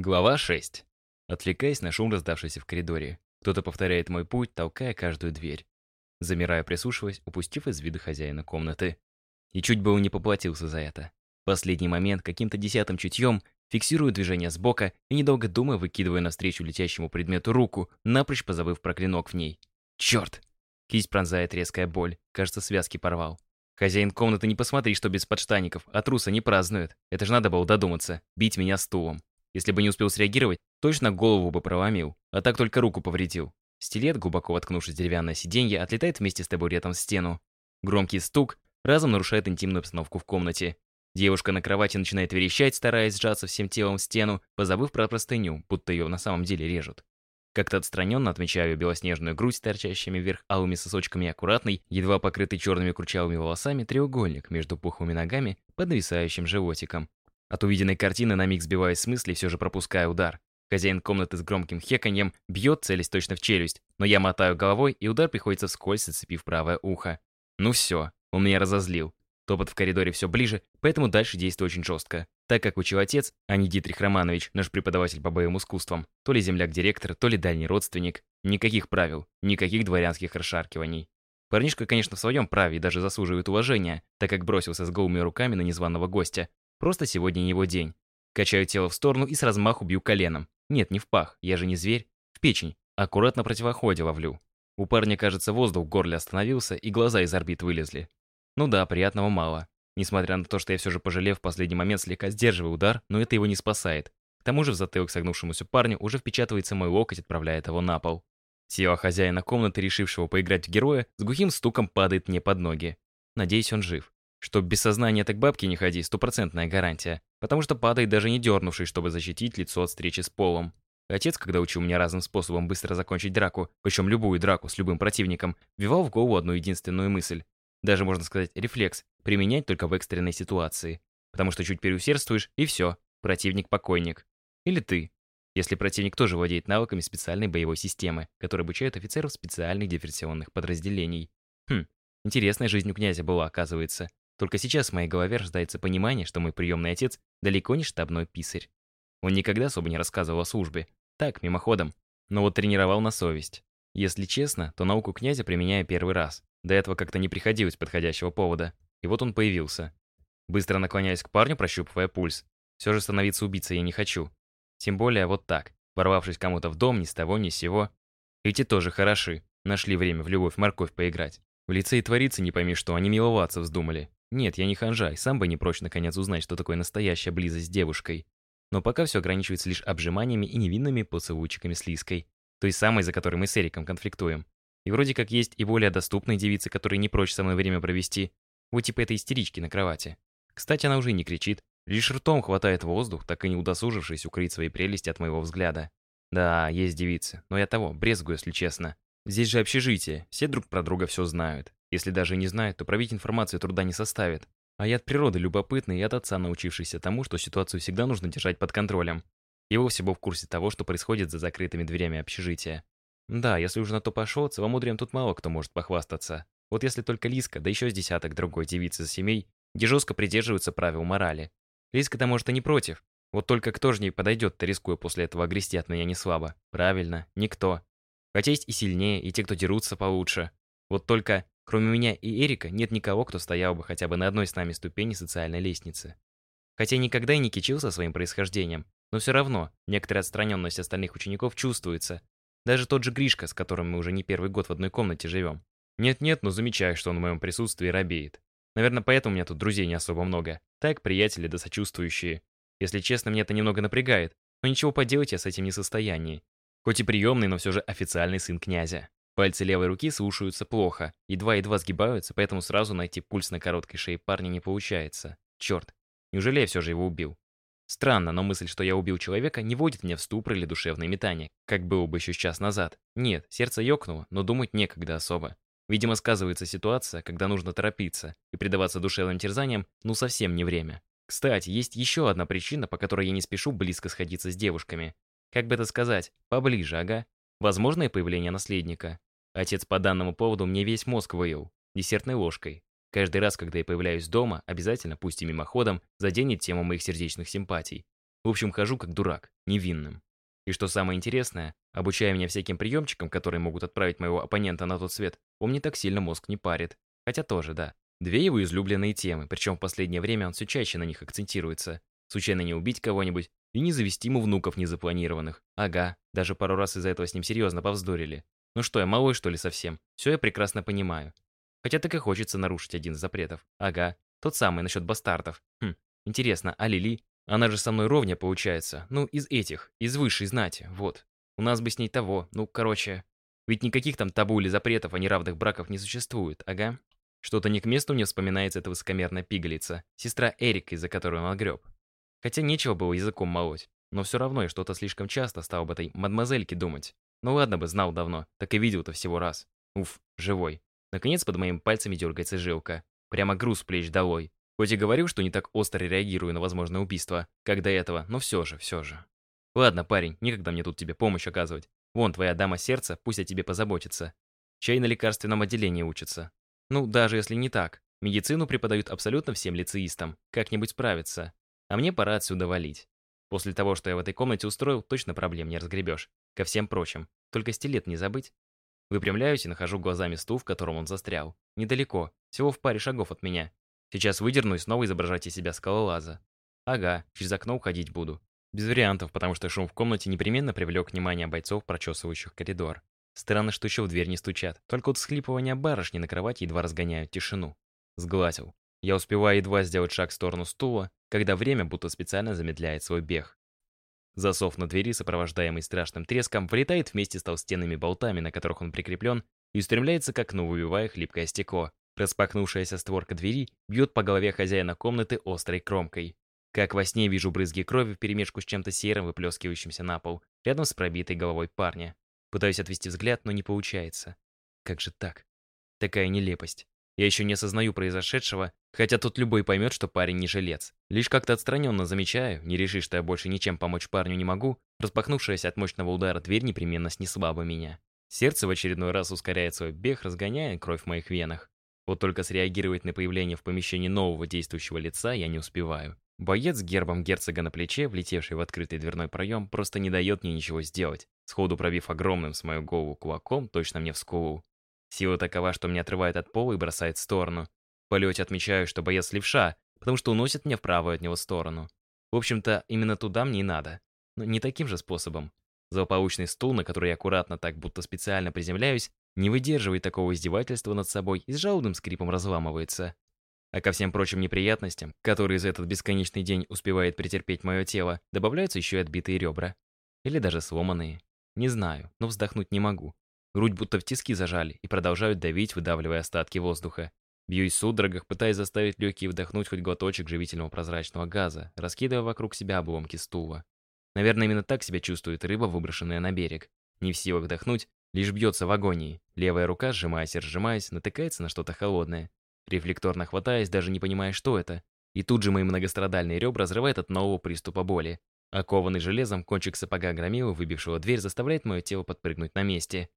Глава 6. Отвлекаясь на шум, раздавшийся в коридоре. Кто-то повторяет мой путь, толкая каждую дверь. Замирая, прислушиваясь, упустив из вида хозяина комнаты. И чуть бы он не поплатился за это. Последний момент каким-то десятым чутьем фиксирую движение сбока и, недолго думая, выкидываю навстречу летящему предмету руку, напрочь позабыв про клинок в ней. Черт! Кисть пронзает резкая боль. Кажется, связки порвал. Хозяин комнаты не посмотри, что без подштаников, а труса не празднует. Это же надо было додуматься. Бить меня стулом. Если бы не успел среагировать, точно голову бы проломил, а так только руку повредил. Стилет, глубоко воткнувшись в деревянное сиденье, отлетает вместе с табуретом в стену. Громкий стук разом нарушает интимную обстановку в комнате. Девушка на кровати начинает верещать, стараясь сжаться всем телом в стену, позабыв про простыню, будто ее на самом деле режут. Как-то отстраненно отмечаю белоснежную грудь с торчащими вверх алыми сосочками и аккуратный, едва покрытый черными курчавыми волосами, треугольник между пухлыми ногами под нависающим животиком. От увиденной картины на миг сбиваясь с мысли, все же пропуская удар. Хозяин комнаты с громким хеканьем бьет, целясь точно в челюсть, но я мотаю головой, и удар приходится вскользь, зацепив правое ухо. Ну все, он меня разозлил. Топот в коридоре все ближе, поэтому дальше действую очень жестко. Так как учил отец, а не Дитрих Романович, наш преподаватель по боевым искусствам, то ли земляк-директор, то ли дальний родственник, никаких правил, никаких дворянских расшаркиваний. Парнишка, конечно, в своем праве и даже заслуживает уважения, так как бросился с голыми руками на незваного гостя, Просто сегодня не его день. Качаю тело в сторону и с размаху бью коленом. Нет, не в пах, я же не зверь. В печень. Аккуратно противоходе ловлю. У парня, кажется, воздух в горле остановился, и глаза из орбит вылезли. Ну да, приятного мало. Несмотря на то, что я все же пожалев в последний момент слегка сдерживаю удар, но это его не спасает. К тому же в затылок согнувшемуся парню уже впечатывается мой локоть, отправляя его на пол. Сила хозяина комнаты, решившего поиграть в героя, с глухим стуком падает мне под ноги. Надеюсь, он жив. Чтоб без сознания так бабки не ходи, стопроцентная гарантия. Потому что падает даже не дернувшись, чтобы защитить лицо от встречи с полом. Отец, когда учил меня разным способом быстро закончить драку, причем любую драку с любым противником, ввивал в голову одну единственную мысль. Даже, можно сказать, рефлекс, применять только в экстренной ситуации. Потому что чуть переусердствуешь, и все, противник-покойник. Или ты, если противник тоже владеет навыками специальной боевой системы, которые обучают офицеров специальных диверсионных подразделений. Хм, интересная жизнь у князя была, оказывается. Только сейчас в моей голове рождается понимание, что мой приемный отец далеко не штабной писарь. Он никогда особо не рассказывал о службе. Так, мимоходом. Но вот тренировал на совесть. Если честно, то науку князя применяю первый раз. До этого как-то не приходилось подходящего повода. И вот он появился. Быстро наклоняюсь к парню, прощупывая пульс. Все же становиться убийцей я не хочу. Тем более вот так, ворвавшись кому-то в дом ни с того ни с сего. Эти тоже хороши. Нашли время в любовь-морковь поиграть. В лице и творится не пойми что, они миловаться вздумали. Нет, я не ханжа, и сам бы не прочь наконец узнать, что такое настоящая близость с девушкой. Но пока все ограничивается лишь обжиманиями и невинными поцелуйчиками с Лиской. Той самой, за которой мы с Эриком конфликтуем. И вроде как есть и более доступные девицы, которые не прочь со мной время провести. Вот типа этой истерички на кровати. Кстати, она уже не кричит. Лишь ртом хватает воздух, так и не удосужившись укрыть свои прелести от моего взгляда. Да, есть девицы, но я того, брезгую, если честно. Здесь же общежитие, все друг про друга все знают. Если даже не знает, то пробить информацию труда не составит. А я от природы любопытный и от отца научившийся тому, что ситуацию всегда нужно держать под контролем. Его всего в курсе того, что происходит за закрытыми дверями общежития. Да, если уже на то пошел, целомудрием тут мало кто может похвастаться. Вот если только Лиска, да еще с десяток другой девицы семей, где жестко придерживаются правил морали. Лиска-то, может, и не против. Вот только кто же ней подойдет-то, рискуя после этого огрести от меня не слабо? Правильно, никто. Хотя есть и сильнее, и те, кто дерутся получше. Вот только Кроме меня и Эрика нет никого, кто стоял бы хотя бы на одной с нами ступени социальной лестницы. Хотя никогда и не кичился своим происхождением, но все равно некоторая отстраненность остальных учеников чувствуется. Даже тот же Гришка, с которым мы уже не первый год в одной комнате живем. Нет-нет, но замечаю, что он в моем присутствии робеет. Наверное, поэтому у меня тут друзей не особо много. Так, приятели да сочувствующие. Если честно, меня это немного напрягает, но ничего поделать я с этим не в состоянии. Хоть и приемный, но все же официальный сын князя. Пальцы левой руки слушаются плохо, едва-едва сгибаются, поэтому сразу найти пульс на короткой шее парня не получается. Черт, неужели я все же его убил? Странно, но мысль, что я убил человека, не вводит меня в ступор или душевное метание, как было бы еще час назад. Нет, сердце ёкнуло, но думать некогда особо. Видимо, сказывается ситуация, когда нужно торопиться, и предаваться душевным терзаниям, ну совсем не время. Кстати, есть еще одна причина, по которой я не спешу близко сходиться с девушками. Как бы это сказать, поближе, ага. Возможное появление наследника. Отец по данному поводу мне весь мозг выел, десертной ложкой. Каждый раз, когда я появляюсь дома, обязательно, пусть и мимоходом, заденет тему моих сердечных симпатий. В общем, хожу как дурак, невинным. И что самое интересное, обучая меня всяким приемчикам, которые могут отправить моего оппонента на тот свет, он мне так сильно мозг не парит. Хотя тоже, да. Две его излюбленные темы, причем в последнее время он все чаще на них акцентируется. Случайно не убить кого-нибудь и не завести ему внуков незапланированных. Ага, даже пару раз из-за этого с ним серьезно повздорили. Ну что, я малой, что ли, совсем? Все я прекрасно понимаю. Хотя так и хочется нарушить один из запретов. Ага, тот самый насчет бастартов. Хм, интересно, а Лили? Она же со мной ровня получается. Ну, из этих, из высшей знати, вот. У нас бы с ней того, ну, короче... Ведь никаких там табу или запретов о неравных браках не существует, ага. Что-то не к месту мне вспоминается эта высокомерная пигалица, сестра Эрика, из-за которой он огреб. Хотя нечего было языком молоть, но все равно я что-то слишком часто стал об этой мадемуазельке думать. Ну ладно бы, знал давно, так и видел-то всего раз. Уф, живой. Наконец под моими пальцами дергается жилка. Прямо груз плеч долой. Хоть и говорил, что не так остро реагирую на возможное убийство, как до этого, но все же, все же. Ладно, парень, некогда мне тут тебе помощь оказывать. Вон, твоя дама сердца, пусть о тебе позаботится. Чай на лекарственном отделении учится. Ну, даже если не так. Медицину преподают абсолютно всем лицеистам. Как-нибудь справиться. А мне пора отсюда валить. После того, что я в этой комнате устроил, точно проблем не разгребешь. Ко всем прочим. Только стилет не забыть. Выпрямляюсь и нахожу глазами стул, в котором он застрял. Недалеко. Всего в паре шагов от меня. Сейчас выдерну и снова изображать из себя скалолаза. Ага, через окно уходить буду. Без вариантов, потому что шум в комнате непременно привлек внимание бойцов, прочесывающих коридор. Странно, что еще в дверь не стучат. Только вот всхлипывания барышни на кровати едва разгоняют тишину. Сглазил. Я успеваю едва сделать шаг в сторону стула, когда время будто специально замедляет свой бег. Засов на двери, сопровождаемый страшным треском, вылетает вместе с толстенными болтами, на которых он прикреплен, и устремляется к окну, выбивая хлипкое стекло. Распахнувшаяся створка двери бьет по голове хозяина комнаты острой кромкой. Как во сне вижу брызги крови вперемешку с чем-то серым, выплескивающимся на пол, рядом с пробитой головой парня. Пытаюсь отвести взгляд, но не получается. Как же так? Такая нелепость. Я еще не осознаю произошедшего, хотя тут любой поймет, что парень не жилец. Лишь как-то отстраненно замечаю, не решив, что я больше ничем помочь парню не могу, распахнувшаяся от мощного удара дверь непременно снесла бы меня. Сердце в очередной раз ускоряет свой бег, разгоняя кровь в моих венах. Вот только среагировать на появление в помещении нового действующего лица я не успеваю. Боец с гербом герцога на плече, влетевший в открытый дверной проем, просто не дает мне ничего сделать, сходу пробив огромным с мою голову кулаком точно мне в скулу. Сила такова, что меня отрывает от пола и бросает в сторону. В полете отмечаю, что боец левша, потому что уносит меня в правую от него сторону. В общем-то, именно туда мне и надо. Но не таким же способом. Злополучный стул, на который я аккуратно так будто специально приземляюсь, не выдерживает такого издевательства над собой и с жалобным скрипом разламывается. А ко всем прочим неприятностям, которые за этот бесконечный день успевает претерпеть мое тело, добавляются еще и отбитые ребра. Или даже сломанные. Не знаю, но вздохнуть не могу. Грудь будто в тиски зажали и продолжают давить, выдавливая остатки воздуха. Бьюсь в судорогах, пытаясь заставить легкие вдохнуть хоть глоточек живительного прозрачного газа, раскидывая вокруг себя обломки стула. Наверное, именно так себя чувствует рыба, выброшенная на берег. Не в силах вдохнуть, лишь бьется в агонии. Левая рука, сжимаясь и разжимаясь, натыкается на что-то холодное. Рефлекторно хватаясь, даже не понимая, что это. И тут же мои многострадальные ребра разрывает от нового приступа боли. Окованный железом, кончик сапога громила, выбившего дверь, заставляет мое тело подпрыгнуть на месте.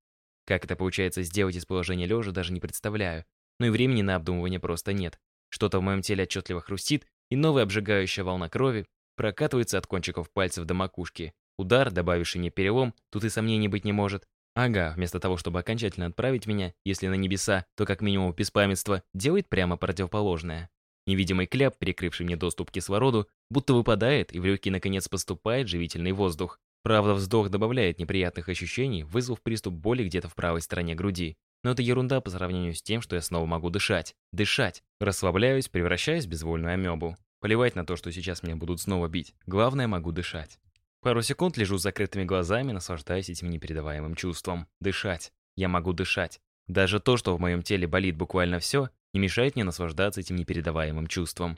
Как это получается сделать из положения лежа, даже не представляю. Но и времени на обдумывание просто нет. Что-то в моем теле отчетливо хрустит, и новая обжигающая волна крови прокатывается от кончиков пальцев до макушки. Удар, добавивший мне перелом, тут и сомнений быть не может. Ага, вместо того, чтобы окончательно отправить меня, если на небеса, то как минимум беспамятство, делает прямо противоположное. Невидимый кляп, перекрывший мне доступ к кислороду, будто выпадает, и в легкие наконец поступает живительный воздух. Правда, вздох добавляет неприятных ощущений, вызвав приступ боли где-то в правой стороне груди. Но это ерунда по сравнению с тем, что я снова могу дышать. Дышать. Расслабляюсь, превращаюсь в безвольную амебу. Плевать на то, что сейчас меня будут снова бить. Главное, могу дышать. Пару секунд лежу с закрытыми глазами, наслаждаясь этим непередаваемым чувством. Дышать. Я могу дышать. Даже то, что в моем теле болит буквально все, не мешает мне наслаждаться этим непередаваемым чувством.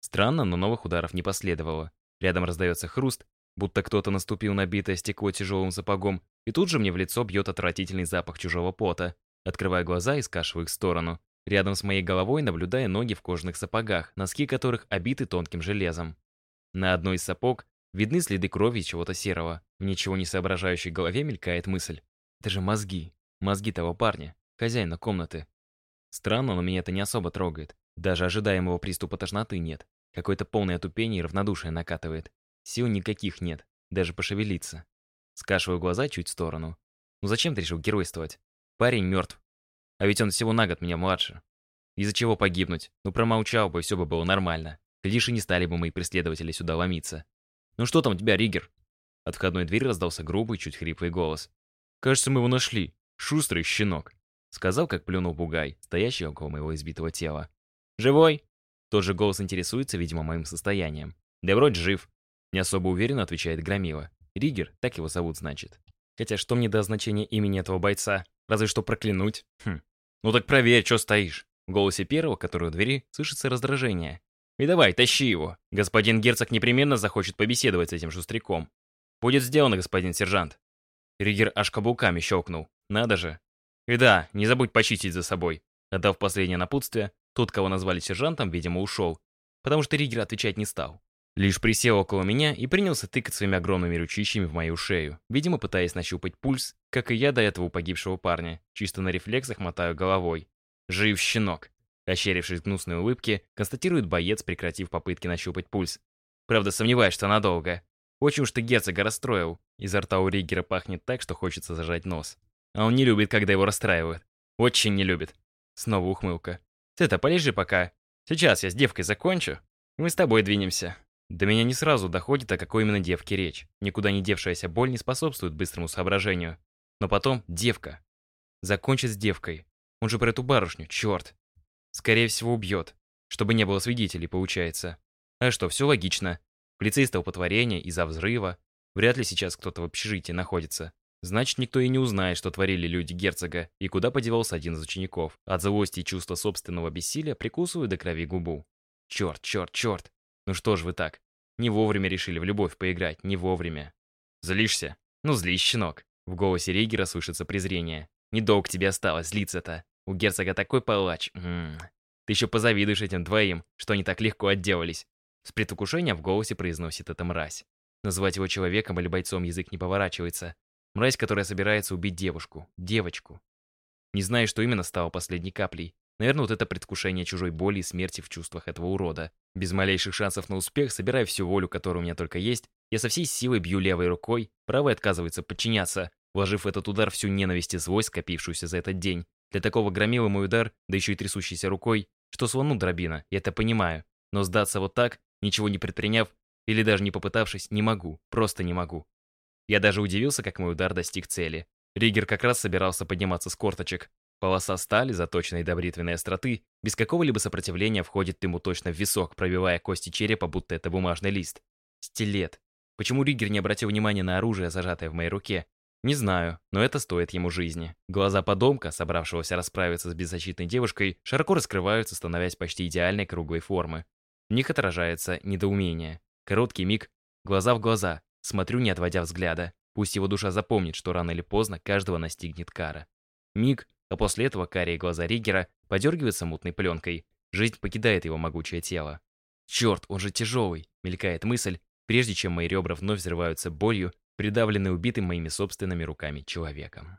Странно, но новых ударов не последовало. Рядом раздается хруст, будто кто-то наступил на битое стекло тяжелым сапогом, и тут же мне в лицо бьет отвратительный запах чужого пота. Открываю глаза и скашиваю их в сторону. Рядом с моей головой наблюдая ноги в кожаных сапогах, носки которых обиты тонким железом. На одной из сапог Видны следы крови и чего-то серого. В ничего не соображающей голове мелькает мысль. Это же мозги. Мозги того парня, хозяина комнаты. Странно, но меня это не особо трогает. Даже ожидаемого приступа тошноты нет. Какое-то полное тупение и равнодушие накатывает. Сил никаких нет, даже пошевелиться. Скашиваю глаза чуть в сторону. Ну зачем ты решил геройствовать? Парень мертв. А ведь он всего на год меня младше. Из-за чего погибнуть? Ну промолчал бы, все бы было нормально. Глядишь, и не стали бы мои преследователи сюда ломиться. «Ну что там у тебя, Ригер?» От входной двери раздался грубый, чуть хриплый голос. «Кажется, мы его нашли. Шустрый щенок», — сказал, как плюнул бугай, стоящий около моего избитого тела. «Живой?» Тот же голос интересуется, видимо, моим состоянием. «Да вроде жив». Не особо уверенно отвечает Громила. Ригер, так его зовут, значит. Хотя что мне до значения имени этого бойца? Разве что проклянуть. Хм. Ну так проверь, что стоишь. В голосе первого, который у двери, слышится раздражение. И давай, тащи его. Господин герцог непременно захочет побеседовать с этим шустряком. Будет сделано, господин сержант. Ригер аж каблуками щелкнул. Надо же. И да, не забудь почистить за собой. Отдав последнее напутствие, тот, кого назвали сержантом, видимо, ушел. Потому что Ригер отвечать не стал. Лишь присел около меня и принялся тыкать своими огромными ручищами в мою шею, видимо, пытаясь нащупать пульс, как и я до этого погибшего парня. Чисто на рефлексах мотаю головой. Жив щенок. Ощерившись гнусной улыбке, констатирует боец, прекратив попытки нащупать пульс. Правда, сомневаюсь, что надолго. Очень уж ты герцога расстроил. Изо рта у Риггера пахнет так, что хочется зажать нос. А он не любит, когда его расстраивают. Очень не любит. Снова ухмылка. Ты-то полежи пока. Сейчас я с девкой закончу. Мы с тобой двинемся. До меня не сразу доходит, о какой именно девке речь. Никуда не девшаяся боль не способствует быстрому соображению. Но потом девка. Закончит с девкой. Он же про эту барышню, черт. Скорее всего, убьет. Чтобы не было свидетелей, получается. А что, все логично. Лицей столпотворения из-за взрыва. Вряд ли сейчас кто-то в общежитии находится. Значит, никто и не узнает, что творили люди герцога, и куда подевался один из учеников. От злости и чувства собственного бессилия прикусываю до крови губу. Черт, черт, черт. Ну что ж вы так? Не вовремя решили в любовь поиграть, не вовремя. Злишься? Ну злись, щенок. В голосе Рейгера слышится презрение. Недолго тебе осталось злиться-то. У герцога такой палач. М -м -м. Ты еще позавидуешь этим двоим, что они так легко отделались. С предвкушением в голосе произносит эта мразь. Назвать его человеком или бойцом язык не поворачивается. Мразь, которая собирается убить девушку, девочку. Не знаю, что именно стало последней каплей. Наверное, вот это предвкушение чужой боли и смерти в чувствах этого урода. Без малейших шансов на успех, собирая всю волю, которая у меня только есть, я со всей силой бью левой рукой, правой отказывается подчиняться, вложив в этот удар всю ненависть и злость, скопившуюся за этот день. Для такого громила мой удар, да еще и трясущейся рукой, что слону дробина, я это понимаю. Но сдаться вот так, ничего не предприняв, или даже не попытавшись, не могу, просто не могу. Я даже удивился, как мой удар достиг цели. Ригер как раз собирался подниматься с корточек. Полоса стали, заточенной до бритвенной остроты, без какого-либо сопротивления входит ему точно в висок, пробивая кости черепа, будто это бумажный лист. Стилет. Почему Ригер не обратил внимания на оружие, зажатое в моей руке? Не знаю, но это стоит ему жизни. Глаза подомка, собравшегося расправиться с беззащитной девушкой, широко раскрываются, становясь почти идеальной круглой формы. В них отражается недоумение. Короткий миг, глаза в глаза, смотрю, не отводя взгляда. Пусть его душа запомнит, что рано или поздно каждого настигнет кара. Миг, а после этого карие глаза Риггера подергиваются мутной пленкой. Жизнь покидает его могучее тело. «Черт, он же тяжелый!» — мелькает мысль, прежде чем мои ребра вновь взрываются болью, придавленные убитым моими собственными руками человеком.